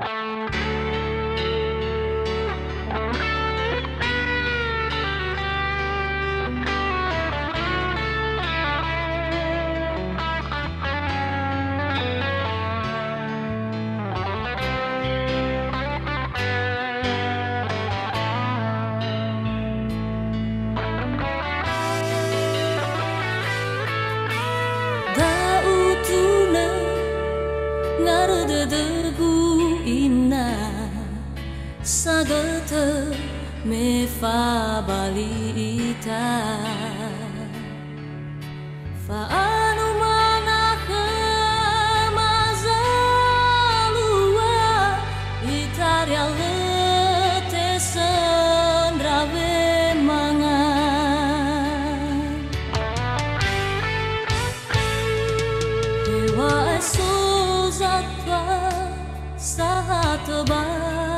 debu me fa balita fa anu mana mazalua itaria lete sandrave manga. Ewa zatwa sahat bakema